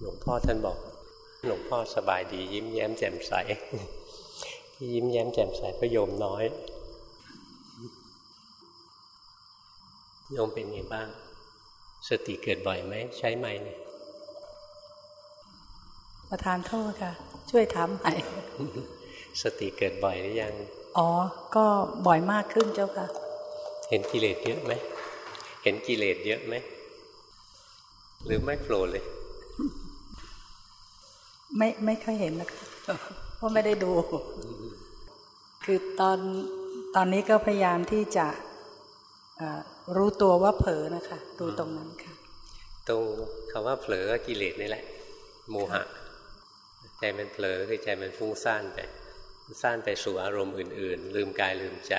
หลวงพ่อท่านบอก หลวงพ่อสบายดี ยิ้มแย้มแจ่มใสที่ยิ้มแย้มแจ่มใสก็โยมน้อยโยมเป็นไงบ้าง สติเกิดบ่อยไหมใช้ไหมเนี่ยประธานโทษค่ะ ช่วยถามใหม่สติเกิดบ่อยหรือยัง อ๋อ ก็บ่อยมากขึ้นเจ้าค่ะ เห็นกิเลสเยอะไหม เห็นกิเลสเยอะไหม หรือไม่โผล่เลย ไม่ไม่ค่อยเห็นนะคะเพราะไม่ได้ดู คือตอนตอนนี้ก็พยายามที่จะรู้ตัวว่าเผลอนะคะ ดูตรงนั้นค่ะ ตรงคำว่าเผลอก็กิเลสนี่แหละ โมหะ ใจมันเผลอคือใจมันฟุ้งซ่านไปซ่านไปสู่อารมณ์อื่น ๆ ลืมกายลืมใจ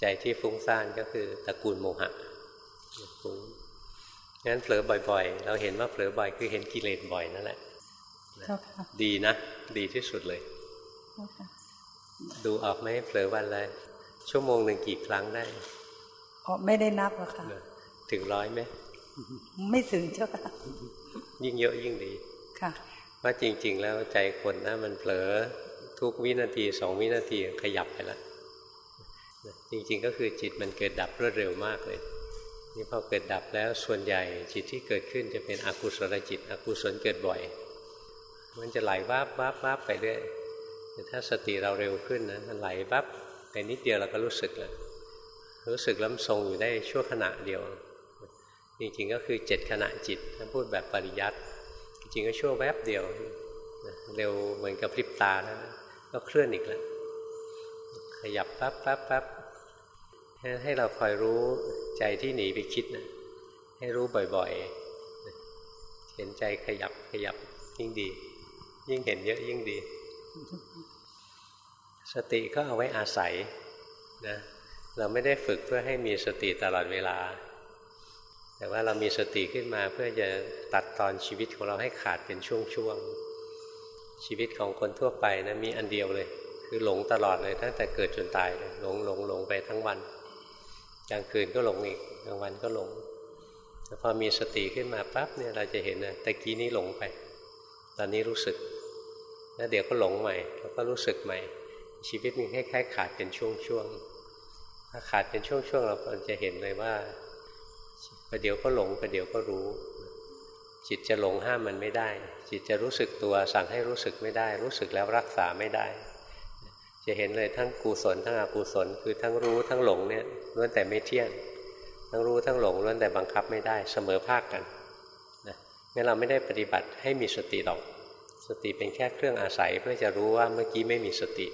ใจที่ฟุ้งซ่านก็คือตระกูลโมหะฟุ้งงั้นเผลอบ่อย ๆ เราเห็นว่าเผลอบ่อยคือเห็นกิเลสบ่อยนั่นแหละ ดีนะ ดีที่สุดเลย ดูออกไหมเผลอวันอะไรชั่วโมงหนึ่งกี่ครั้งได้อ๋อไม่ได้นับหรอกค่ะ ถึงร้อยไหม ไม่ถึงเจ้าค่ะ ยิ่งเยอะยิ่งดี ค่ะเพราะจริง ๆ แล้วใจคนนะมันเผลอทุกวินาทีสองวินาทีขยับไปแล้วจริง ๆ ก็คือจิตมันเกิดดับรวดเร็วมากเลยนี่พอเกิดดับแล้วส่วนใหญ่จิตที่เกิดขึ้นจะเป็นอกุศลจิต อกุศลเกิดบ่อย มันจะไหลวับวับวับไปเรื่อยแต่ถ้าสติเราเร็วขึ้นนะมันไหลวับไปนิดเดียวเราก็รู้สึกแล้วรู้สึกล้ำทรงอยู่ได้ชั่วขณะเดียว จริงๆก็คือเจ็ดขณะจิตถ้าพูดแบบปริยัติจริงๆก็ชั่วแวบเดียวเร็วเหมือนกับพริบตานะก็เคลื่อนอีกแล้วขยับปั๊บปั๊บปั๊บให้เราคอยรู้ใจที่หนีไปคิดนะให้รู้บ่อยๆ เห็นใจขยับขยับยิ่งดี ยิ่งเห็นเยอะยิ่งดี สติก็เอาไว้อาศัยนะเราไม่ได้ฝึกเพื่อให้มีสติตลอดเวลา แต่ว่าเรามีสติขึ้นมาเพื่อจะตัดตอนชีวิตของเราให้ขาดเป็นช่วงๆ ชีวิตของคนทั่วไปนะมีอันเดียวเลย คือหลงตลอดเลยตั้งแต่เกิดจนตายเลยหลงหลงหลงไปทั้งวันกลางคืนก็หลงอีกกลางวันก็หลงแต่พอมีสติขึ้นมาปั๊บเนี่ยเราจะเห็นนะตะกี้นี้หลงไป ตอนนี้รู้สึก แล้วเดี๋ยวก็หลงใหม่แล้วก็รู้สึกใหม่ ชีวิตมันคล้ายๆขาดเป็นช่วงๆถ้าขาดเป็นช่วงๆเราจะเห็นเลยว่าประเดี๋ยวก็หลงประเดี๋ยวก็รู้ จิตจะหลงห้ามมันไม่ได้ จิตจะรู้สึกตัวสั่งให้รู้สึกไม่ได้ รู้สึกแล้วรักษาไม่ได้ จะเห็นเลยทั้งกุศลทั้งอกุศลคือทั้งรู้ทั้งหลงเนี่ยล้วนแต่ไม่เที่ยงทั้งรู้ทั้งหลงล้วนแต่บังคับไม่ได้เสมอภาคกันนะงั้นเราไม่ได้ปฏิบัติให้มีสติหรอก สติเป็นแค่เครื่องอาศัยเพื่อจะรู้ว่าเมื่อกี้ไม่มีสติ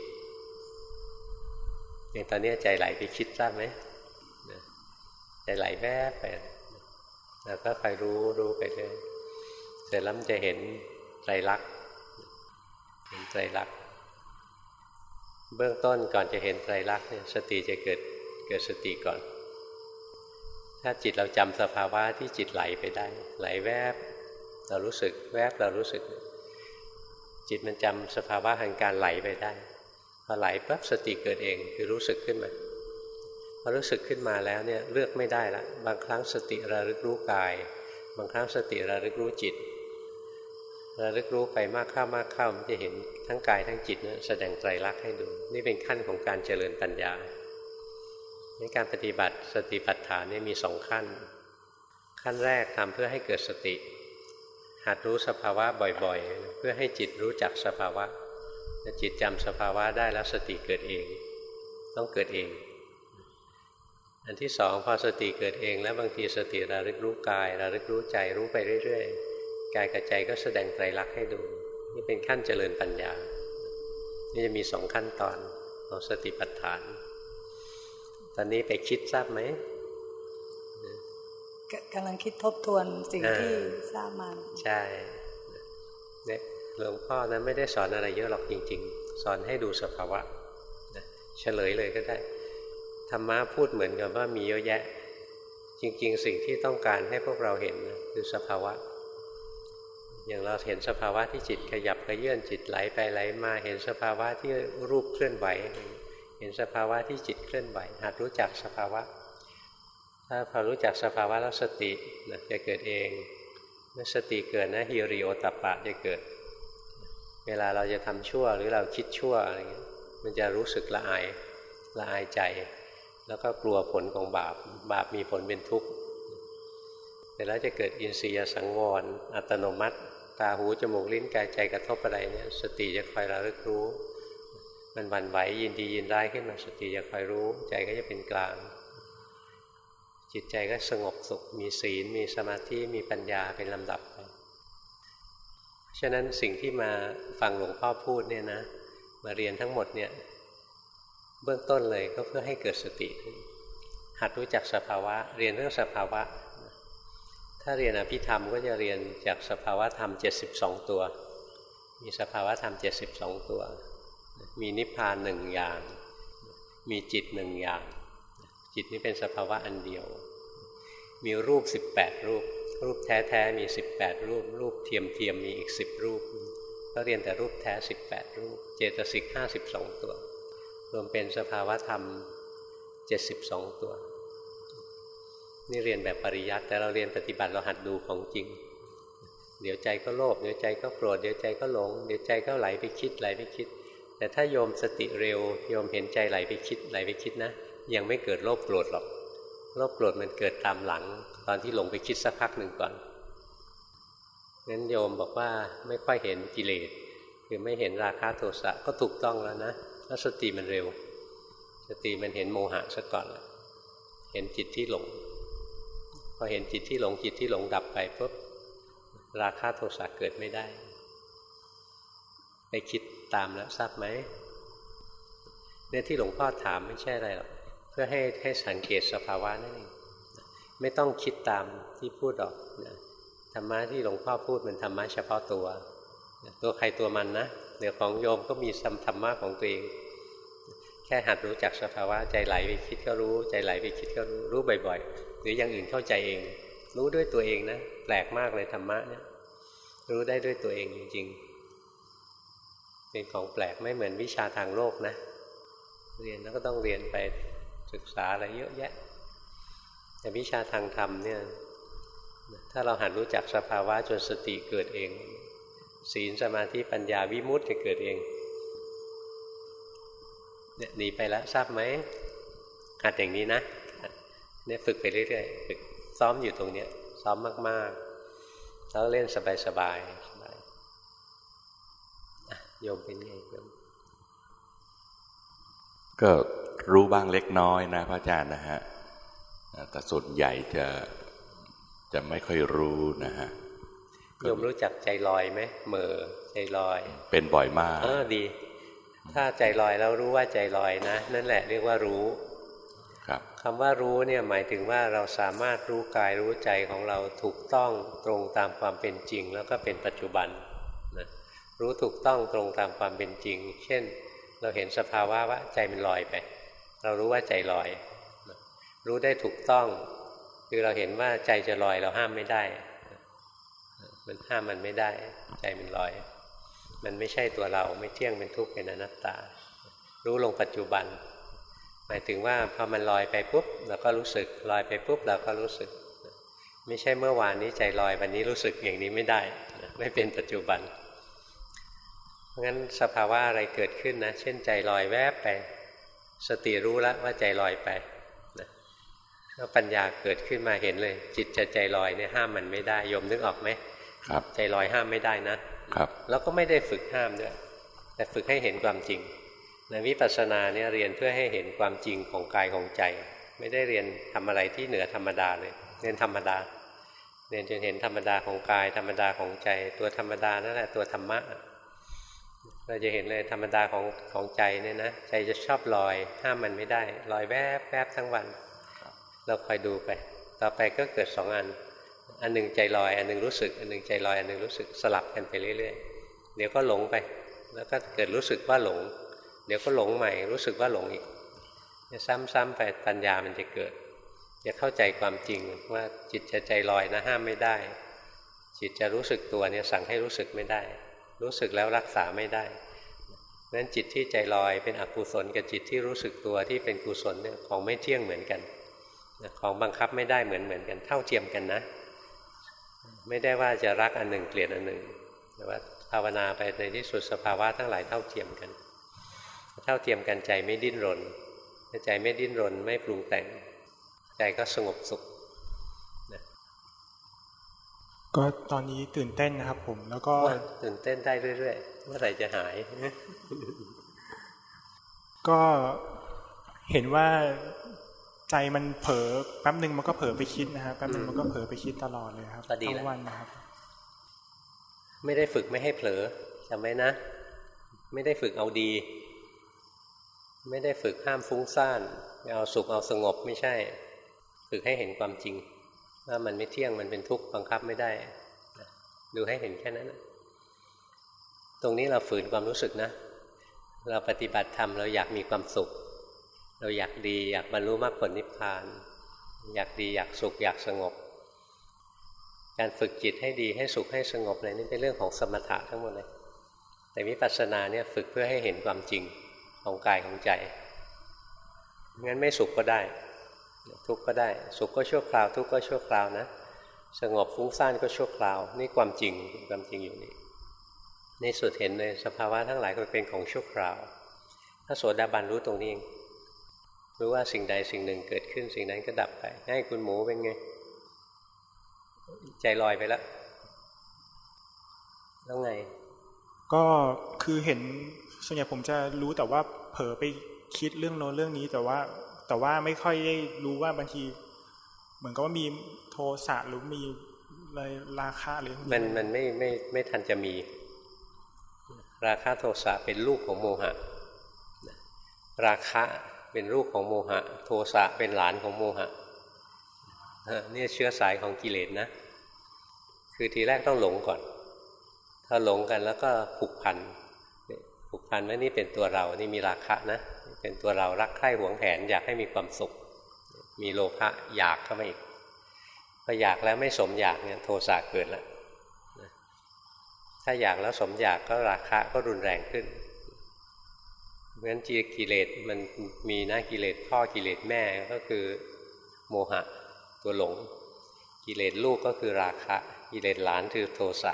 อย่างตอนนี้ใจไหลไปคิดทราบไหมใจไหลแวบไปแล้วก็คอยรู้รู้ไปเลยเสร็จแล้วมันจะเห็นไตรลักษณ์เห็นไตรลักษณ์เบื้องต้นก่อนจะเห็นไตรลักษณ์เนี่ยสติจะเกิดเกิดสติก่อน ถ้าจิตเราจำสภาวะที่จิตไหลไปได้ ไหลแวบ เรารู้สึกแวบเรารู้สึก จิตมันจำสภาวะแห่งการไหลไปได้พอไหลปั๊บสติเกิดเองคือรู้สึกขึ้นมาพอรู้สึกขึ้นมาแล้วเนี่ยเลือกไม่ได้ละบางครั้งสติระลึกรู้กาย บางครั้งสติระลึกรู้จิตระลึกรู้ไปมากเข้ามากเข้ามันจะเห็นทั้งกายทั้งจิตเนี่ยแสดงไตรลักษณ์ให้ดู นี่เป็นขั้นของการเจริญปัญญาในการปฏิบัติสติปัฏฐานนี่มีสองขั้น ขั้นแรกทำเพื่อให้เกิดสติ หัดรู้สภาวะบ่อยๆ เพื่อให้จิตรู้จักสภาวะจิตจำสภาวะได้แล้วสติเกิดเอง ต้องเกิดเอง อันที่สองพอสติเกิดเอง แล้วบางทีสติระลึกรู้กายระลึกรู้ใจรู้ไปเรื่อยๆ กายกับใจก็แสดงไตรลักษณ์ให้ดู นี่เป็นขั้นเจริญปัญญา นี่จะมีสองขั้นตอนของสติปัฏฐาน ตอนนี้ไปคิดทราบไหม กำลังคิดทบทวนสิ่งที่ทราบมาใช่เนี่ยหลวงพ่อนั้นไม่ได้สอนอะไรเยอะหรอกจริง ๆ สอนให้ดูสภาวะเฉลยเลยก็ได้ธรรมะพูดเหมือนกับว่ามีเยอะแยะ จริง ๆ สิ่งที่ต้องการให้พวกเราเห็นคือสภาวะ อย่างเราเห็นสภาวะที่จิตขยับกระเยื่อนจิตไหลไปไหลมาเห็นสภาวะที่รูปเคลื่อนไหว เห็นสภาวะที่จิตเคลื่อนไหวหัดรู้จักสภาวะ ถ้าพอรู้จักสภาวะแล้วสติจะเกิดเองเมื่อสติเกิดนะฮิริโอตปะจะเกิด เวลาเราจะทำชั่วหรือเราคิดชั่วอะไรเงี้ยมันจะรู้สึกละอายละอายใจ แล้วก็กลัวผลของบาปบาปมีผลเป็นทุกข์แต่แล้วจะเกิดอินทรียสังวร อัตโนมัติ ตาหูจมูกลิ้นกายใจกระทบอะไรเนี่ยสติจะคอยระลึกรู้ มันวันไหวยินดียินร้ายขึ้นมาสติจะคอยรู้ ใจก็จะเป็นกลาง จิตใจก็สงบสุข มีศีล มีสมาธิ มีปัญญาเป็นลำดับไปฉะนั้นสิ่งที่มาฟังหลวงพ่อพูดเนี่ยนะ มาเรียนทั้งหมดเนี่ย เบื้องต้นเลยก็เพื่อให้เกิดสติ หัดรู้จักสภาวะ เรียนเรื่องสภาวะ ถ้าเรียนอภิธรรมก็จะเรียนจากสภาวะธรรม 72 ตัว มีสภาวะธรรม 72 ตัว มีนิพพานหนึ่งอย่าง มีจิตหนึ่งอย่าง จิตนี้เป็นสภาวะอันเดียว มีรูป 18 รูป รูปแท้ๆมี 18 รูป รูปเทียมๆมีอีก 10 รูป ก็เรียนแต่รูปแท้ 18 รูป เจตสิก52 ตัว รวมเป็นสภาวะธรรม 72 ตัว นี่เรียนแบบปริยัติแต่เราเรียนปฏิบัติเราหัดดูของจริง เดี๋ยวใจก็โลภเดี๋ยวใจก็โกรธเดี๋ยวใจก็หลง เดี๋ยวใจก็ไหลไปคิดไหลไปคิด แต่ถ้าโยมสติเร็วโยมเห็นใจไหลไปคิดไหลไปคิดนะ ยังไม่เกิดโลภโกรธหรอกโลภโกรธมันเกิดตามหลัง ตอนที่หลงไปคิดสักพักหนึ่งก่อนงั้นโยมบอกว่าไม่ค่อยเห็นกิเลสคือไม่เห็นราคะโทสะก็ถูกต้องแล้วนะแล้วสติมันเร็ว สติมันเห็นโมหะซะก่อนเห็นจิตที่หลง พอเห็นจิตที่หลงจิตที่หลงดับไปปุ๊บราคะโทสะเกิดไม่ได้ ไปคิดตามแล้วทราบไหมเนี่ยที่หลวงพ่อถามไม่ใช่อะไรหรอก เพื่อให้ให้สังเกตสภาวะนั่นเองไม่ต้องคิดตามที่พูดหรอกนะธรรมะที่หลวงพ่อพูดมันธรรมะเฉพาะตัวตัวใครตัวมันนะเดี๋ยวของโยมก็มีสัมธรรมะของตัวเอง แค่หัดรู้จักสภาวะใจไหลไปคิดก็รู้ ใจไหลไปคิดก็รู้รู้บ่อยๆ หรืออย่างอื่นเข้าใจเอง รู้ด้วยตัวเองนะแปลกมากเลยธรรมะเนี่ยรู้ได้ด้วยตัวเองจริง ๆ เป็นของแปลกไม่เหมือนวิชาทางโลกนะ เรียนแล้วก็ต้องเรียนไป ศึกษาอะไรเยอะแยะ แต่วิชาทางธรรมเนี่ย ถ้าเราหัดรู้จักสภาวะจนสติเกิดเอง ศีลสมาธิปัญญาวิมุตติจะเกิดเองเนี่ยหนีไปแล้วทราบไหมหัดอย่างนี้นะเนี่ยฝึกไปเรื่อยๆฝึกซ้อมอยู่ตรงเนี้ย ซ้อมมากๆแล้วเล่นสบายๆสบายโยมเป็นไงโยมก็ รู้บ้างเล็กน้อยนะพระอาจารย์นะฮะแต่ส่วนใหญ่จะจะไม่ค่อยรู้นะฮะโยมรู้จักใจลอยไหมเหม่อใจลอย เป็นบ่อยมากเออดี ถ้าใจลอยแล้วรู้ว่าใจลอยนะ นั่นแหละเรียกว่ารู้ครับคำว่ารู้เนี่ยหมายถึงว่าเราสามารถรู้กายรู้ใจของเราถูกต้องตรงตามความเป็นจริง แล้วก็เป็นปัจจุบันนะรู้ถูกต้องตรงตามความเป็นจริง เช่น เราเห็นสภาวะว่าใจมันลอยไป เรารู้ว่าใจลอย รู้ได้ถูกต้อง คือเราเห็นว่าใจจะลอยเราห้ามไม่ได้ มันห้ามมันไม่ได้ ใจมันลอย มันไม่ใช่ตัวเราไม่เที่ยงเป็นทุกข์เป็นอนัตตา รู้ลงปัจจุบัน หมายถึงว่าพอมันลอยไปปุ๊บเราก็รู้สึกลอยไปปุ๊บเราก็รู้สึก ไม่ใช่เมื่อวานนี้ใจลอยวันนี้รู้สึกอย่างนี้ไม่ได้ ไม่เป็นปัจจุบันเพราะงั้นสภาวะอะไรเกิดขึ้นนะ เช่นใจลอยแวบไป สติรู้แล้วว่าใจลอยไปแล้วปัญญาเกิดขึ้นมาเห็นเลย จิตจะใจลอยเนี่ยห้ามมันไม่ได้โยมนึกออกไหมครับ ใจลอยห้ามไม่ได้นะครับ แล้วก็ไม่ได้ฝึกห้ามด้วยแต่ฝึกให้เห็นความจริงในวิปัสสนาเนี่ยเรียนเพื่อให้เห็นความจริงของกายของใจ ไม่ได้เรียนทำอะไรที่เหนือธรรมดาเลยเรียนธรรมดาเรียนจนเห็นธรรมดาของกายธรรมดาของใจ ตัวธรรมดานั่นแหละตัวธรรมะ เราจะเห็นเลยธรรมดาของของใจเนี่ยนะใจจะชอบลอย ห้ามมันไม่ได้ ลอยแวบแวบทั้งวัน เราคอยดูไป ต่อไปก็เกิดสองอัน อันหนึ่งใจลอย อันหนึ่งรู้สึก อันหนึ่งใจลอย อันหนึ่งรู้สึกสลับกันไปเรื่อยๆ เดี๋ยวก็หลงไป แล้วก็เกิดรู้สึกว่าหลง เดี๋ยวก็หลงใหม่ รู้สึกว่าหลงอีกซ้ำๆไปปัญญามันจะเกิด จะเข้าใจความจริงว่าจิตจะใจลอยนะห้ามไม่ได้ จิตจะรู้สึกตัวเนี่ยสั่งให้รู้สึกไม่ได้ รู้สึกแล้วรักษาไม่ได้นั้นจิตที่ใจลอยเป็นอกุศลกับจิตที่รู้สึกตัวที่เป็นกุศลเนี่ยของไม่เที่ยงเหมือนกันของบังคับไม่ได้เหมือนเหมือนกัน เท่าเทียมกันนะ ไม่ได้ว่าจะรักอันหนึ่งเกลียดอันหนึ่งแต่ว่าภาวนาไปในที่สุดสภาวะทั้งหลายเท่าเทียมกัน เท่าเทียมกันใจไม่ดิ้นรน ใจไม่ดิ้นรนไม่ปรุงแต่ง ใจก็สงบสุข ก็ตอนนี้ตื่นเต้นนะครับ ผม แล้วก็ตื่นเต้นได้เรื่อยๆเมื่อไหร่จะหาย ก็เห็นว่าใจมันเผลอแป๊บหนึ่งมันก็เผลอไปคิดนะฮะแป๊บหนึ่งมันก็เผลอไปคิดตลอดเลยครับทั้งวันนะครับ ไม่ได้ฝึกไม่ให้เผลอจำไว้นะ ไม่ได้ฝึกเอาดี ไม่ได้ฝึกห้ามฟุ้งซ่านเอาสุขเอาสงบไม่ใช่ ฝึกให้เห็นความจริง ว่ามันไม่เที่ยงมันเป็นทุกข์บังคับไม่ได้ ดูให้เห็นแค่นั้นตรงนี้เราฝืนความรู้สึกนะ เราปฏิบัติธรรมเราอยากมีความสุข เราอยากดีอยากบรรลุมรรคผลนิพพาน อยากดีอยากสุขอยากสงบ การฝึกจิตให้ดีให้สุขให้สงบอะไรนี่เป็นเรื่องของสมถะทั้งหมดเลย แต่วิปัสสนาเนี่ยฝึกเพื่อให้เห็นความจริงของกายของใจงั้นไม่สุขก็ได้ ทุกข์ก็ได้ สุขก็ชั่วคราว ทุกข์ก็ชั่วคราวนะ สงบฟุ้งซ่านก็ชั่วคราว นี่ความจริงความจริงอยู่นี่ในสุดเห็นเลยสภาวะทั้งหลายก็เป็นของชั่วคราว ถ้าโสดาบันรู้ตรงนี้เองรู้ว่าสิ่งใดสิ่งหนึ่งเกิดขึ้นสิ่งนั้นก็ดับไป ให้คุณหมูเป็นไง ใจลอยไปแล้วแล้วไง ก็คือเห็นส่วนใหญ่ผมจะรู้แต่ว่าเผลอไปคิดเรื่องโน้นเรื่องนี้แต่ว่า แต่ว่าไม่ค่อยได้รู้ว่าบางที เหมือนกับว่ามีโทสะหรือมีอะไรราคาหรือมันมันไม่ไม่ไม่ทันจะมี ราคาโทสะเป็นลูกของโมหะ ราคะเป็นลูกของโมหะ โทสะเป็นหลานของโมหะเนี่ยเชื้อสายของกิเลสนะ คือทีแรกต้องหลงก่อน ถ้าหลงกันแล้วก็ผูกพันผูกพันว่านี่เป็นตัวเรานี่มีราคะนะ เป็นตัวเรารักใคร่หวงแหนอยากให้มีความสุข มีโลภะอยากเข้ามาอีกพออยากแล้วไม่สมอยากเนี่ยโทสะเกิดแล้วถ้าอยากแล้วสมอยากก็ราคะก็รุนแรงขึ้นเพราะฉะนั้นจีกิเลสมันมีนะกิเลสพ่อกิเลสแม่ก็คือโมหะตัวหลง กิเลสลูกก็คือราคะ กิเลสหลานคือโทสะ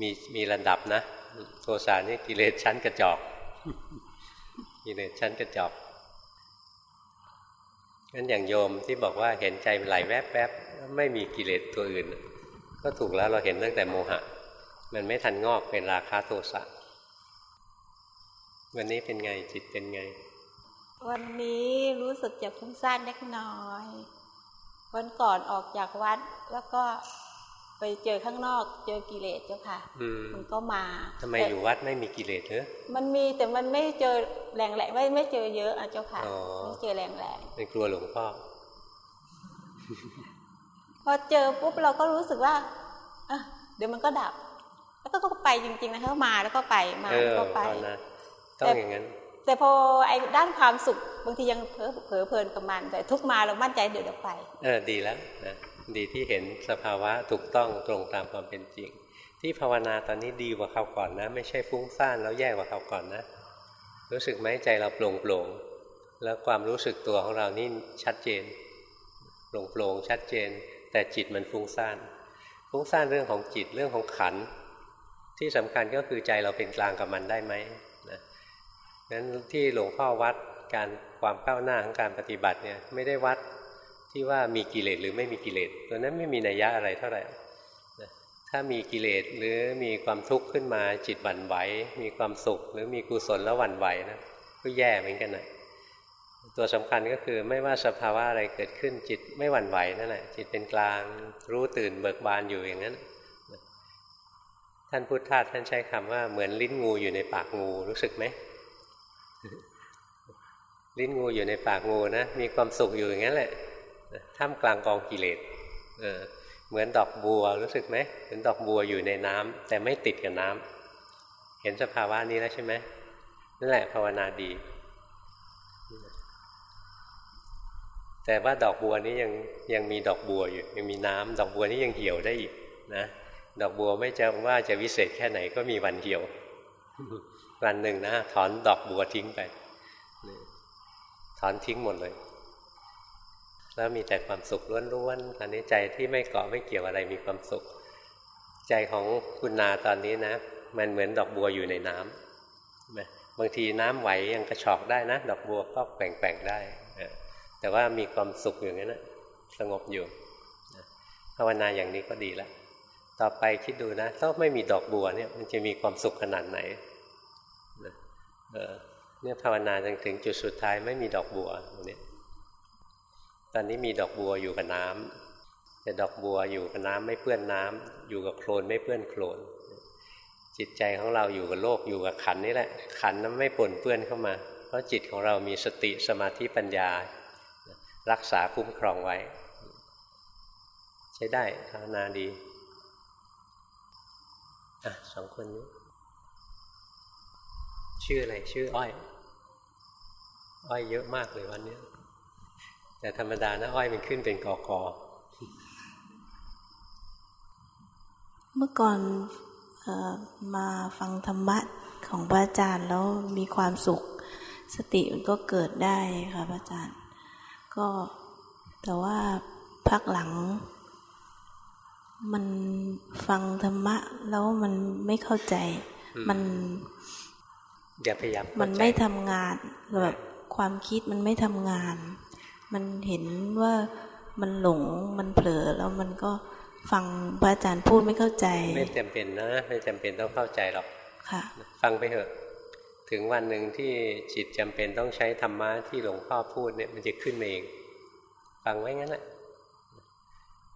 มีมีระดับนะ โทสะนี่กิเลสชั้นกระจอก กิเลสชั้นกระจอกงั้นอย่างโยมที่บอกว่าเห็นใจไหลแวบๆไม่มีกิเลสตัวอื่น ก็ถูกแล้วเราเห็นตั้งแต่โมหะ มันไม่ทันงอกเป็นราคาโทสะวันนี้เป็นไงจิตเป็นไง วันนี้รู้สึกจะฟุ้งซ่านเล็กน้อย วันก่อนออกจากวัดแล้วก็ ไปเจอข้างนอกเจอกิเลสเจ้าค่ะมันก็มาทำไมอยู่วัดไม่มีกิเลสเนอะมันมีแต่มันไม่เจอแรงแหลไม่ไม่เจอเยอะอะเจ้าค่ะไม่เจอแรงแรงเป็นกลัวหลวงพ่อพอเจอปุ๊บเราก็รู้สึกว่าอะเดี๋ยวมันก็ดับ แล้วก็ก็ไปจริง ๆ นะเขามาแล้วก็ไปมาแล้วก็ไปต้องอย่างนั้นแต่พอไอ้ด้านความสุขบางทียังเผลอเผลอเพลินกับมันแต่ทุกมาเรามั่นใจเดี๋ยวเดี๋ยวไป เออดีแล้วนะ ดีที่เห็นสภาวะถูกต้องตรงตามความเป็นจริง ที่ภาวนาตอนนี้ดีกว่าคราวก่อนนะ ไม่ใช่ฟุ้งซ่านแล้วแย่กว่าคราวก่อนนะ รู้สึกไหมใจเราโปร่งโปร่งแล้วความรู้สึกตัวของเรานี่ชัดเจนโปร่งโปร่งชัดเจน แต่จิตมันฟุ้งซ่านฟุ้งซ่านเรื่องของจิตเรื่องของขันที่สำคัญก็คือใจเราเป็นกลางกับมันได้ไหมนะนั้นที่หลวงพ่อวัดการความก้าวหน้าของการปฏิบัติเนี่ยไม่ได้วัด ที่ว่ามีกิเลสหรือไม่มีกิเลสตัวนั้นไม่มีนัยยะอะไรเท่าไหร่ถ้ามีกิเลสหรือมีความทุกข์ขึ้นมาจิตหวั่นไหวมีความสุข หรือมีกุศลแล้วหวั่นไหวนะก็แย่เหมือนกันนะตัวสำคัญก็คือไม่ว่าสภาวะอะไรเกิดขึ้นจิตไม่หวั่นไหวนั่นแหละจิตเป็นกลางรู้ตื่นเบิกบานอยู่อย่างนั้น ท่านพุทธทาสท่านใช้คำว่าเหมือนลิ้นงูอยู่ในปากงูรู้สึกไหมลิ้นงูอยู่ในปากงูนะมีความสุขอยู่อย่างนั้นแหละ ท่ามกลางกองกิเลสเเหมือนดอกบัวรู้สึกไหมเหมือนดอกบัวอยู่ในน้ำแต่ไม่ติดกับน้ำเห็นสภาวะนี้แล้วใช่ไหมนั่นแหละภาวนาดี แต่ว่าดอกบัวนี้ยังยังมีดอกบัวอยู่ ยังมีน้ำดอกบัวนี้ยังเหี่ยวได้อีกนะดอกบัวไม่จะว่าจะวิเศษแค่ไหนก็มีวันเหี่ยววันหนึ่งนะถอนดอกบัวทิ้งไปถอนทิ้งหมดเลย แล้วมีแต่ความสุขล้วนๆตอนนี้ใจที่ไม่เกาะไม่เกี่ยวอะไรมีความสุข ใจของคุณนาตอนนี้นะ มันเหมือนดอกบัวอยู่ในน้ำบางทีน้ำไหวยังกระชอกได้นะ ดอกบัวก็แกว่งๆได้ แต่ว่ามีความสุขอย่างนั้นนะสงบอยู่ภาวนาอย่างนี้ก็ดีแล้วต่อไปคิดดูนะถ้าไม่มีดอกบัวเนี่ยมันจะมีความสุขขนาดไหนเนี่ยภาวนาจนถึงจุดสุดท้ายไม่มีดอกบัวตรงนี้ ตอนนี้มีดอกบัวอยู่กับน้ำแต่ดอกบัวอยู่กับน้ำไม่เปื้อนน้ำอยู่กับโคลนไม่เปื้อนโคลน จิตใจของเราอยู่กับโลกอยู่กับขันนี่แหละ ขันนั้นไม่ปนเปื้อนเข้ามา เพราะจิตของเรามีสติสมาธิปัญญา รักษาคุ้มครองไว้ ใช้ได้ภาวนาดีอะสองคนนี้ ชื่ออะไร ชื่ออ้อย อ้อยเยอะมากเลยวันนี้ แต่ธรรมดานะอ้อยมันขึ้นเป็นกอกอเมื่อก่อนออมาฟังธรรมะของพระอาจารย์แล้วมีความสุข สติมันก็เกิดได้ค่ะพระอาจารย์ ก็แต่ว่าพักหลัง มันฟังธรรมะแล้วมันไม่เข้าใจ มันอย่าพยายามมันไม่ทำงานแบบความคิดมันไม่ทำงาน มันเห็นว่ามันหลงมันเผลอแล้วมันก็ฟังพระอาจารย์พูดไม่เข้าใจ ไม่จำเป็นนะ ไม่จำเป็นต้องเข้าใจหรอกค่ะ ฟังไปเถอะ ถึงวันหนึ่งที่จิตจำเป็นต้องใช้ธรรมะที่หลวงพ่อพูดเนี่ยมันจะขึ้นมาเอง ฟังไว้งั้นแหละ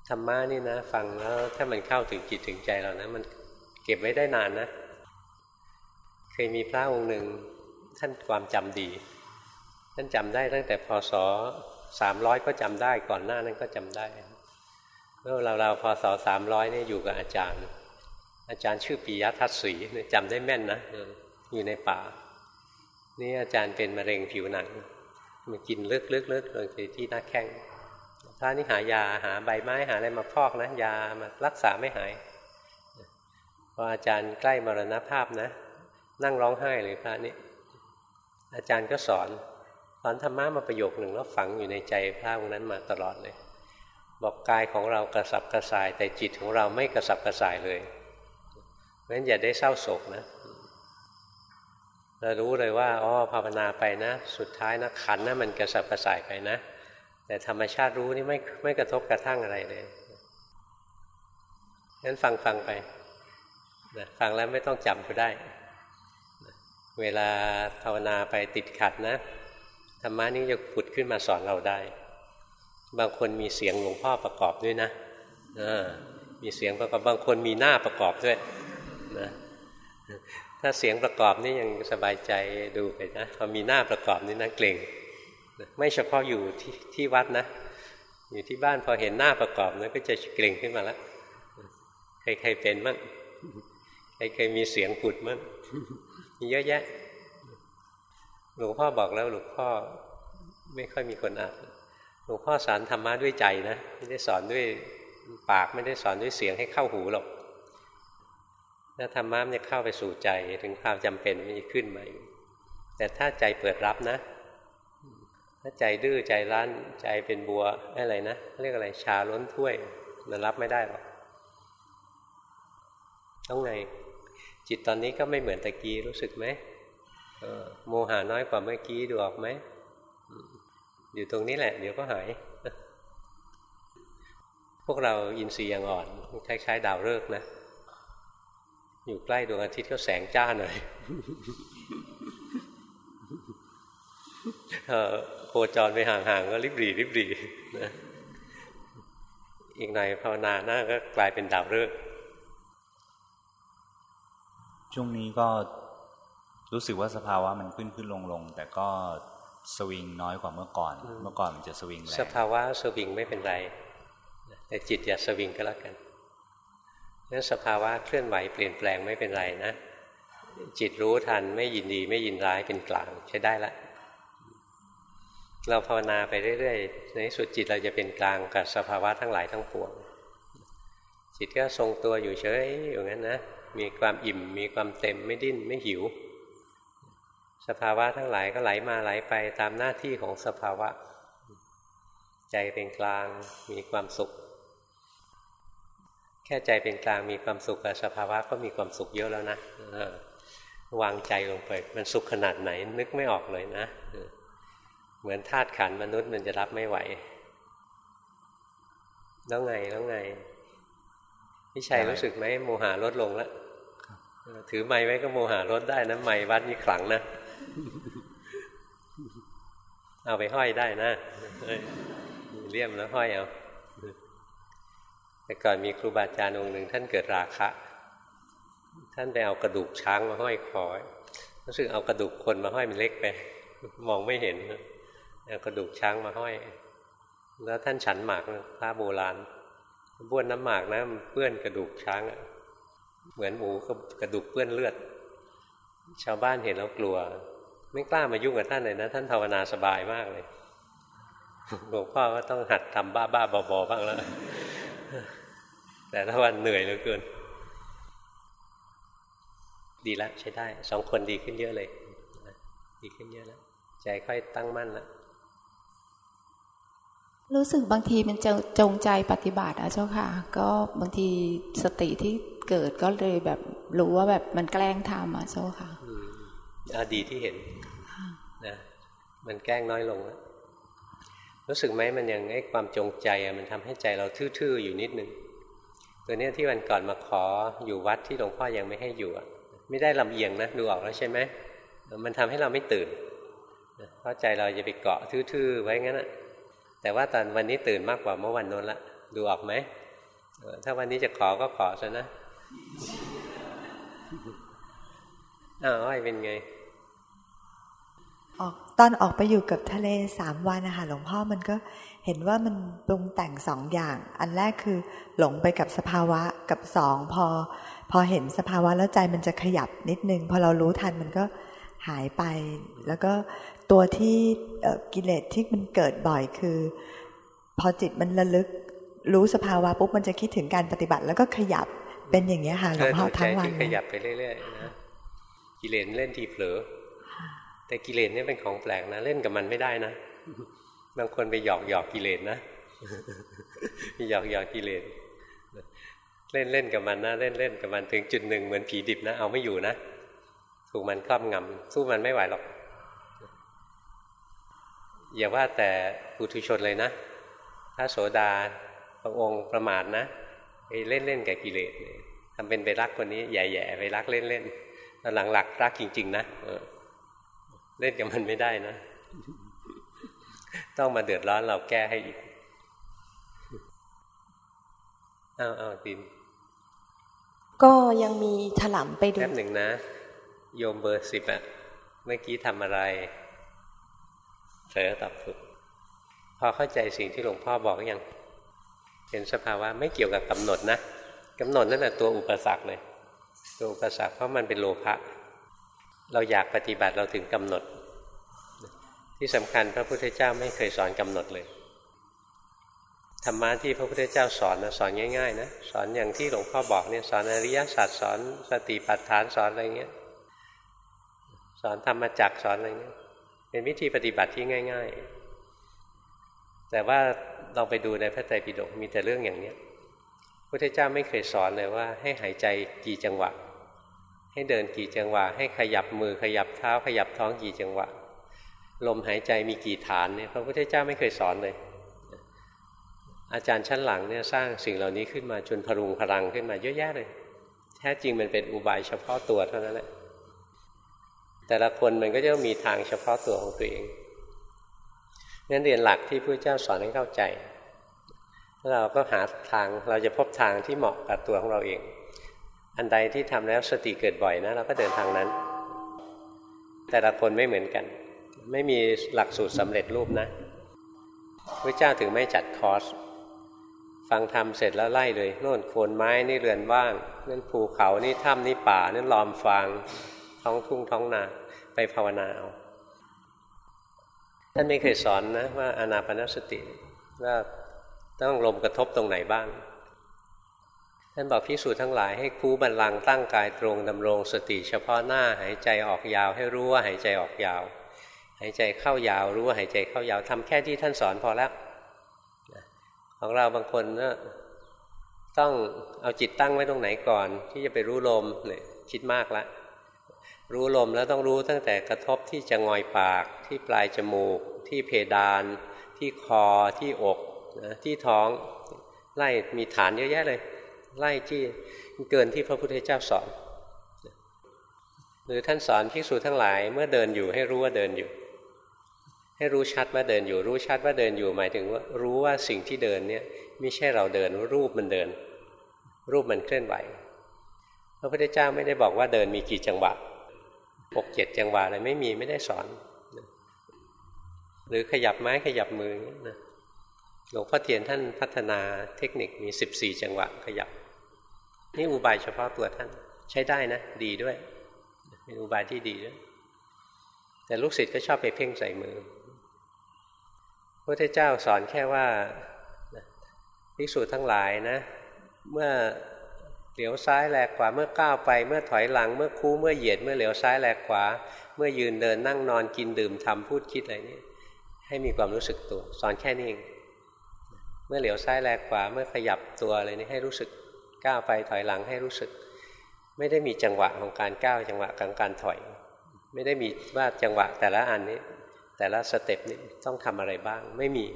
ธรรมะนี่นะ ฟังแล้วถ้ามันเข้าถึงจิตถึงใจเรานะ มันเก็บไว้ได้นานนะ เคยมีพระองค์หนึ่งท่านความจำดี ท่านจำได้ตั้งแต่พศ สามร้อยก็จำได้ก่อนหน้านั้นก็จำได้เมื่อเราเราพอสอสามร้อยนี่อยู่กับอาจารย์ อาจารย์ชื่อปิยทัศสีจำได้แม่นนะอยู่ในป่า นี่อาจารย์เป็นมะเร็งผิวหนังมากินเลือกเลือกเลือกลงไปที่หน้าแข้งท่านี่หายาหาใบไม้หาอะไรมาพอกนะยามารักษาไม่หายพออาจารย์ใกล้มรณภาพนะ นั่งร้องไห้เลยพระนี่อาจารย์ก็สอน อนธรรมะมาประโยคหนึ่งแล้วฝังอยู่ในใจพระองค์นั้นมาตลอดเลย บอกกายของเรากระสับกระส่าย แต่จิตของเราไม่กระสับกระส่ายเลยเพราะฉะนั้นอย่าได้เศร้าโศกนะเรารู้เลยว่าอ๋อภาวนาไปนะ สุดท้ายนะขันนะมันกระสับกระส่ายไปนะ แต่ธรรมชาติรู้นี่ไม่ไม่กระทบกระทั่งอะไรเลยงั้นฟังฟังไปนะฟังแล้วไม่ต้องจำก็ได้ เวลาภาวนาไปติดขัดนะ ธรรมะนี้จะผุดขึ้นมาสอนเราได้ บางคนมีเสียงหลวงพ่อประกอบด้วยนะมีเสียงประกอบบางคนมีหน้าประกอบด้วยนะถ้าเสียงประกอบนี่ยังสบายใจดูไปนะพอมีหน้าประกอบนี่นะเกรงไม่เฉพาะอยู่ที่ที่วัดนะ อยู่ที่บ้านพอเห็นหน้าประกอบนะก็จะเกรงขึ้นมาแล้วใครๆเป็นมั้งใครเคยมีเสียงผุดมั้งมีเยอะแยะ หลวงพ่อบอกแล้วหลวงพ่อไม่ค่อยมีคนอ่านหลวงพ่อสอนธรรมะด้วยใจนะไม่ได้สอนด้วยปากไม่ได้สอนด้วยเสียงให้เข้าหูหรอกถ้าธรรมะมันจะเข้าไปสู่ใจถึงความจำเป็นมันจะขึ้นมาแต่ถ้าใจเปิดรับนะ ถ้าใจดื้อใจร้านใจเป็นบัวอะไรนะเรียกอะไรชาล้นถ้วย มันรับไม่ได้หรอกต้องไงจิตตอนนี้ก็ไม่เหมือนตะกี้รู้สึกไหม โมหาน้อยกว่าเมื่อกี้ดูออกไหม อยู่ตรงนี้แหละ เดี๋ยวก็หาย พวกเราอินทรีย์ยังอ่อนคล้ายๆดาวฤกษ์นะ อยู่ใกล้ดวงอาทิตย์ก็แสงจ้าหน่อยโคจรไปห่างๆก็ริบหรี่ริบหรี่นะอีกหน่อยภาวนาหน้าก็กลายเป็นดาวฤกษ์ช่วงนี้ก็ รู้สึกว่าสภาวะมันขึ้นขึ้นลงลงแต่ก็สวิงน้อยกว่าเมื่อก่อน เมื่อก่อนมันจะสวิงแรงสภาวะสวิงไม่เป็นไร แต่จิตอย่าสวิงก็แล้วกันนั้นสภาวะเคลื่อนไหวเปลี่ยนแปลงไม่เป็นไรนะ จิตรู้ทันไม่ยินดีไม่ยินร้ายเป็นกลางใช้ได้ละ เราภาวนาไปเรื่อยๆ ในสุดจิตเราจะเป็นกลางกับสภาวะทั้งหลายทั้งปวง จิตก็ทรงตัวอยู่เฉยอย่างนั้นนะ มีความอิ่มมีความเต็มไม่ดิ้นไม่หิว สภาวะทั้งหลายก็ไหลมาไหลไปตามหน้าที่ของสภาวะ ใจเป็นกลางมีความสุข แค่ใจเป็นกลางมีความสุขกับสภาวะก็มีความสุขเยอะแล้วนะวางใจลงไป มันสุขขนาดไหน นึกไม่ออกเลยนะเหมือนธาตุขันมนุษย์มันจะรับไม่ไหว แล้วไงแล้วไงพี่ชัยรู้สึกไหมโมหะลดลงแล้วถือไม้ไว้ก็โมหะลดได้นะไม้วัดนี่ขลังนะ เอาไปห้อยได้นะเลี่ยมแล้วห้อยเอาแต่ก่อนมีครูบาอาจารย์องค์หนึ่งท่านเกิดราคะ ท่านไปเอากระดูกช้างมาห้อยคอรู้สึกเอากระดูกคนมาห้อยมันเล็กไป มองไม่เห็นเอากระดูกช้างมาห้อย แล้วท่านฉันหมากพระโบราณบ้วนน้ำหมากนะมันเปื้อนกระดูกช้างเหมือนหมูกระดูกเปื้อนเลือด ชาวบ้านเห็นแล้วกลัว ไม่กล้ามายุ่งกับท่านเลยนะ ท่านภาวนาสบายมากเลยหลวงพ่อก็ต้องหัดทำบ้าบ้าบอๆบ้างแล้วแต่ถ้าวันเหนื่อยเหลือเกิน ดีแล้วใช้ได้สองคนดีขึ้นเยอะเลย ดีขึ้นเยอะแล้ว ใจค่อยตั้งมั่นแล้วรู้สึกบางทีมันจะจงใจปฏิบัติอะเจ้าค่ะ ก็บางทีสติที่เกิดก็เลยแบบรู้ว่าแบบมันแกล้งทำอะเจ้าค่ะอดีที่เห็น นะมันแกล้งน้อยลงแล้วรู้สึกไหมมันยังไอ้ความจงใจอะมันทำให้ใจเราทื่อๆอยู่นิดนึงตัวนี้ที่วันก่อนมาขออยู่วัดที่หลวงพ่อยังไม่ให้อยู่อะไม่ได้ลำเอียงนะดูออกแล้วใช่ไหมมันทำให้เราไม่ตื่นเพราะใจเราจะไปเกาะทื่อๆไว้งั้นอะแต่ว่าตอนวันนี้ตื่นมากกว่าเมื่อวันนู้นละดูออกไหมถ้าวันนี้จะขอก็ขอซะนะอ้าวอ้อยเป็นไง ออกตอนออกไปอยู่กับทะเลสามวันนะคะหลวงพ่อมันก็เห็นว่ามันปรุงแต่งสองอย่าง อันแรกคือหลงไปกับสภาวะกับสองพอ พอเห็นสภาวะแล้วใจมันจะขยับนิดนึง พอเรารู้ทันมันก็หายไป แล้วก็ตัวที่กิเลสที่มันเกิดบ่อยคือ พอจิตมันระลึกรู้สภาวะปุ๊บมันจะคิดถึงการปฏิบัติ แล้วก็ขยับเป็นอย่างเงี้ยค่ะหลวงพ่อทั้งวันขยับไปเรื่อยๆนะกิเลสเล่นทีเผลอ แต่กิเลสเนี่ยเป็นของแปลกนะ เล่นกับมันไม่ได้นะบางคนไปหยอกหยอกกิเลสนะหยอกหยอกกิเลสเล่นเล่นกับมันนะ เล่นเล่นกับมันถึงจุดหนึ่งเหมือนผีดิบนะ เอาไม่อยู่นะถูกมันครอบงำสู้มันไม่ไหวหรอก อย่าว่าแต่ปุถุชนเลยนะพระโสดาพระองค์ประมาทนะไปเล่นเล่นกับกิเลสทำเป็นไปรักคนนี้ใหญ่ๆไปรักเล่นเล่นหลังหลักรักจริง ๆ นะเล่นกับมันไม่ได้นะ ต้องมาเดือดร้อนเราแก้ให้อีกอ้าวอ้าวตินก็ยังมีถลำไปดูแป๊บหนึ่งนะ โยมเบอร์สิบอะเมื่อกี้ทำอะไรเผลอตอบถูกพอเข้าใจสิ่งที่หลวงพ่อบอกอยังเห็นสภาวะไม่เกี่ยวกับกำหนดนะกำหนดนั่นแหละตัวอุปสรรคเลย ตัวอุปสรรคเพราะมันเป็นโลภะ เราอยากปฏิบัติเราถึงกำหนด ที่สำคัญพระพุทธเจ้าไม่เคยสอนกำหนดเลยธรรมะที่พระพุทธเจ้าสอนนะสอนง่ายๆนะสอนอย่างที่หลวงพ่อบอกเนี่ยสอนอริยสัจสอนสติปัฏฐานสอนอะไรเงี้ยสอนธรรมจักสอนอะไรเงี้ยเป็นวิธีปฏิบัติที่ง่าย ๆ แต่ว่าเราไปดูในพระไตรปิฎกมีแต่เรื่องอย่างนี้พุทธเจ้าไม่เคยสอนเลยว่าให้หายใจกี่จังหวะ ให้เดินกี่จังหวะ ให้ขยับมือขยับเท้า ขยับท้องกี่จังหวะ ลมหายใจมีกี่ฐานเนี่ยพระพุทธเจ้าไม่เคยสอนเลย อาจารย์ชั้นหลังเนี่ยสร้างสิ่งเหล่านี้ขึ้นมาจนพรุงพลังขึ้นมาเยอะแยะเลย แท้จริงมันเป็นอุบายเฉพาะตัวเท่านั้นแหละ แต่ละคนมันก็จะมีทางเฉพาะตัวของตัวเองงั้นเรียนหลักที่พระเจ้าสอนให้เข้าใจเราก็หาทางเราจะพบทางที่เหมาะกับตัวของเราเอง อันใดที่ทำแล้วสติเกิดบ่อยนะเราก็เดินทางนั้น แต่ละคนไม่เหมือนกัน ไม่มีหลักสูตรสำเร็จรูปนะพระเจ้าถึงไม่จัดคอร์สฟังธรรมเสร็จแล้วไล่เลยโน่นโคนไม้นี่เรือนว่างนั่นภูเขานี่ถ้ำนี่ป่านั่นลอมฟางท้องทุ่งท้องนาไปภาวนาเอาท่านไม่เคยสอนนะว่าอนาปนสติว่าต้องลมกระทบตรงไหนบ้าง ท่านบอกพิสูจน์ทั้งหลายให้คู่บันลังตั้งกายตรงดำรงสติเฉพาะหน้าหายใจออกยาวให้รู้ว่าหายใจออกยาว หายใจเข้ายาวรู้ว่าหายใจเข้ายาวทำแค่ที่ท่านสอนพอแล้วของเราบางคนนะต้องเอาจิตตั้งไว้ตรงไหนก่อน ที่จะไปรู้ลมเนี่ยคิดมากละ รู้ลมแล้วต้องรู้ตั้งแต่กระทบที่จะงอยปาก ที่ปลายจมูก ที่เพดาน ที่คอที่อกนะที่ท้องไล่มีฐานเยอะแยะเลย ไล่ที่เกินที่พระพุทธเจ้าสอน หรือท่านสอนภิกษุทั้งหลายเมื่อเดินอยู่ให้รู้ว่าเดินอยู่ ให้รู้ชัดว่าเดินอยู่ รู้ชัดว่าเดินอยู่หมายถึงว่ารู้ว่าสิ่งที่เดินเนี่ยไม่ใช่เราเดินรูปมันเดิน รูปมันเคลื่อนไหว พระพุทธเจ้าไม่ได้บอกว่าเดินมีกี่จังหวะหกเจ็ดจังหวะอะไรไม่มีไม่ได้สอน หรือขยับไม้ขยับมือนะหลวงพ่อเทียนท่านพัฒนาเทคนิคมีสิบสี่จังหวะขยับ นี่อุบายเฉพาะตัวท่าน ใช้ได้นะ ดีด้วย เป็นอุบายที่ดีด้วยแต่ลูกศิษย์ก็ชอบไปเพ่งใส่มือพระพุทธเจ้าสอนแค่ว่าภิกษุทั้งหลายนะ เมื่อเหลียวซ้ายแลกขวาเมื่อก้าวไปเมื่อถอยหลัง เมื่อคู่เมื่อเหยียดเมื่อเหลียวซ้ายแลกขวา เมื่อยืนเดินนั่งนอนกินดื่มทำพูดคิดอะไรนี่ให้มีความรู้สึกตัว สอนแค่นี้เองเมื่อเหลียวซ้ายแลกขวาเมื่อขยับตัวอะไรนี่ให้รู้สึก ก้าวไปถอยหลังให้รู้สึก ไม่ได้มีจังหวะของการก้าวจังหวะของการถอย ไม่ได้มีว่าจังหวะแต่ละอันนี้ แต่ละสเต็ปนี้ต้องทำอะไรบ้างไม่มี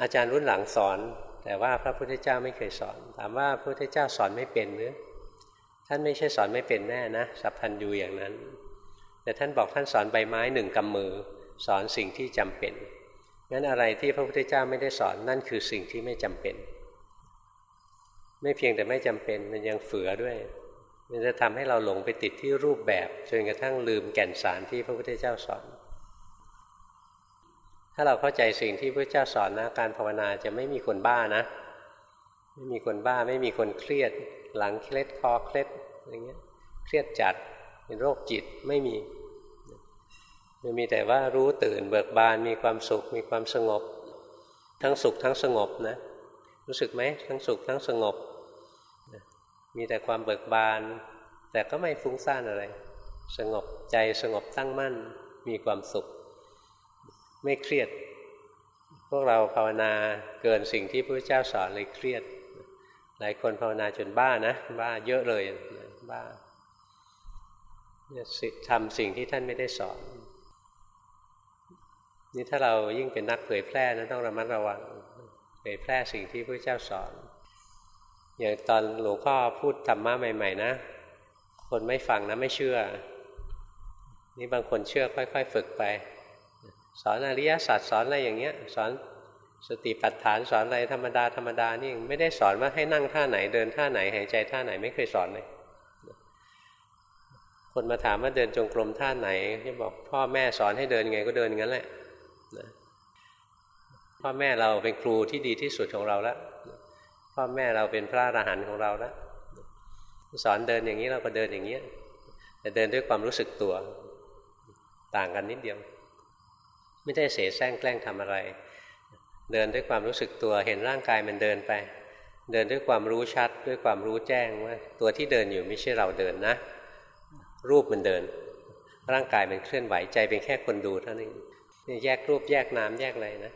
อาจารย์รุ่นหลังสอน แต่ว่าพระพุทธเจ้าไม่เคยสอน ถามว่าพระพุทธเจ้าสอนไม่เป็นหรือท่านไม่ใช่สอนไม่เป็นแน่นะสัพพันยูอย่างนั้น แต่ท่านบอกท่านสอนใบไม้หนึ่งกำมือ สอนสิ่งที่จำเป็นงั้นอะไรที่พระพุทธเจ้าไม่ได้สอนนั่นคือสิ่งที่ไม่จำเป็น ไม่เพียงแต่ไม่จำเป็นมันยังเฝือด้วย มันจะทำให้เราหลงไปติดที่รูปแบบจนกระทั่งลืมแก่นสารที่พระพุทธเจ้าสอน ถ้าเราเข้าใจสิ่งที่พระเจ้าสอนนะการภาวนาจะไม่มีคนบ้านะ ไม่มีคนบ้าไม่มีคนเครียด หลังเคล็ดคอเคล็ดอะไรเงี้ยเครียดจัดเป็นโรคจิตไม่มีมันมีแต่ว่ารู้ตื่นเบิกบานมีความสุขมีความสงบ ทั้งสุขทั้งสงบนะ รู้สึกไหมทั้งสุขทั้งสงบ มีแต่ความเบิกบาน แต่ก็ไม่ฟุ้งซ่านอะไร สงบใจสงบตั้งมั่นมีความสุข ไม่เครียด พวกเราภาวนาเกินสิ่งที่พระเจ้าสอนเลยเครียด หลายคนภาวนาจนบ้านะ บ้าเยอะเลยบ้าทำสิ่งที่ท่านไม่ได้สอนนี่ถ้าเรายิ่งเป็นนักเผยแพร่นะต้องระมัดระวังเผยแพร่สิ่งที่พระเจ้าสอน อย่างตอนหลวงพ่อพูดธรรมะใหม่ ๆ นะ คนไม่ฟังนะไม่เชื่อ นี่บางคนเชื่อค่อย ๆ ฝึกไป สอนอริยสัจสอนอะไรอย่างเงี้ย สอนสติปัฏฐานสอนอะไรธรรมดาธรรมดานี่ไม่ได้สอนว่าให้นั่งท่าไหนเดินท่าไหนหายใจท่าไหนไม่เคยสอนเลยคนมาถามว่าเดินจงกรมท่าไหนจะบอกพ่อแม่สอนให้เดินไงก็เดินงั้นแหละพ่อแม่เราเป็นครูที่ดีที่สุดของเราแล้ว พ่อแม่เราเป็นพระอรหันต์ของเราแล้วสอนเดินอย่างนี้เราก็เดินอย่างนี้แต่เดินด้วยความรู้สึกตัว ต่างกันนิดเดียว ไม่ได้เสแสร้งแกล้งทำอะไร เดินด้วยความรู้สึกตัวเห็นร่างกายมันเดินไป เดินด้วยความรู้ชัด ด้วยความรู้แจ้งว่าตัวที่เดินอยู่ไม่ใช่เราเดินนะ รูปมันเดิน ร่างกายมันเคลื่อนไหวใจเป็นแค่คนดูเท่านั้นนี่แยกรูปแยกนามแยกอะไรนะ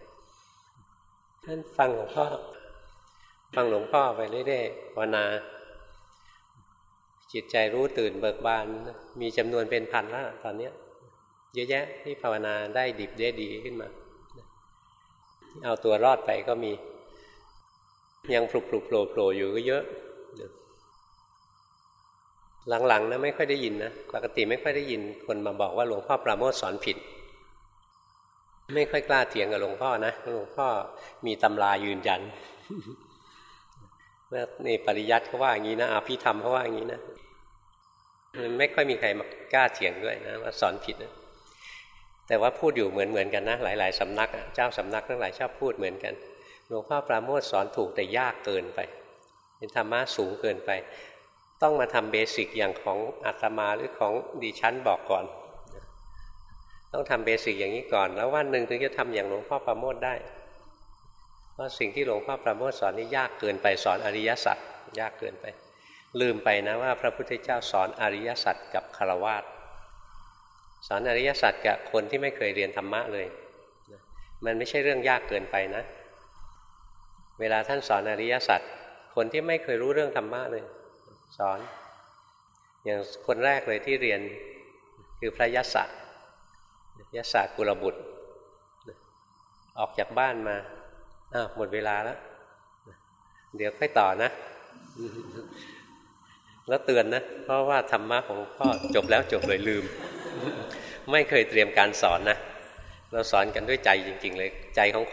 ท่านฟังหลวงพ่อ ฟังหลวงพ่อไปเรื่อยๆภาวนา จิตใจรู้ตื่นเบิกบาน มีจำนวนเป็นพันแล้วตอนนี้เยอะแยะที่ภาวนาได้ดิบได้ดีขึ้นมา เอาตัวรอดไปก็มี ยังปลุกปลุกโผล่โผล่อยู่ก็เยอะ หลังๆนะไม่ค่อยได้ยินนะปกติไม่ค่อยได้ยิน คนมาบอกว่าหลวงพ่อปราโมทสอนผิด ไม่ค่อยกล้าเถียงกับหลวงพ่อนะหลวงพ่อมีตำรายืนยัน นี่ปริยัติเขาว่าอย่างนี้นะอภิธรรมเขาว่าอย่างนี้นะไม่ค่อยมีใครมากล้าเถียงด้วยนะว่าสอนผิดนะแต่ว่าพูดอยู่เหมือนเหมือนกันนะหลาย ๆสำนักเจ้าสำนักทั้งหลายชอบพูดเหมือนกันหลวงพ่อปราโมทสอนถูกแต่ยากเกินไป เป็นธรรมะสูงเกินไป ต้องมาทำเบสิกอย่างของอาตมาหรือของดิฉันบอกก่อน ต้องทำเบสิกอย่างนี้ก่อน แล้ววันหนึ่งถึงจะทำอย่างหลวงพ่อปราโมทได้ ราะสิ่งที่หลวงพ่อปราโมทสอนนี่ยากเกินไปสอนอริยสัจยากเกินไป ลืมไปนะว่าพระพุทธเจ้าสอนอริยสัจกับคารวะสอนอริยสัจกับคนที่ไม่เคยเรียนธรรมะเลย มันไม่ใช่เรื่องยากเกินไปนะ เวลาท่านสอนอริยสัจคนที่ไม่เคยรู้เรื่องธรรมะเลย สอน อย่างคนแรกเลยที่เรียนคือพระยศยศกุลบุตร ออกจากบ้านมา อ้าวหมดเวลาแล้ว เดี๋ยวค่อยต่อนะ แล้วเตือนนะ เพราะว่าธรรมะของพ่อจบแล้วจบเลยลืม ไม่เคยเตรียมการสอนนะ เราสอนกันด้วยใจจริง ๆ เลยใจของคน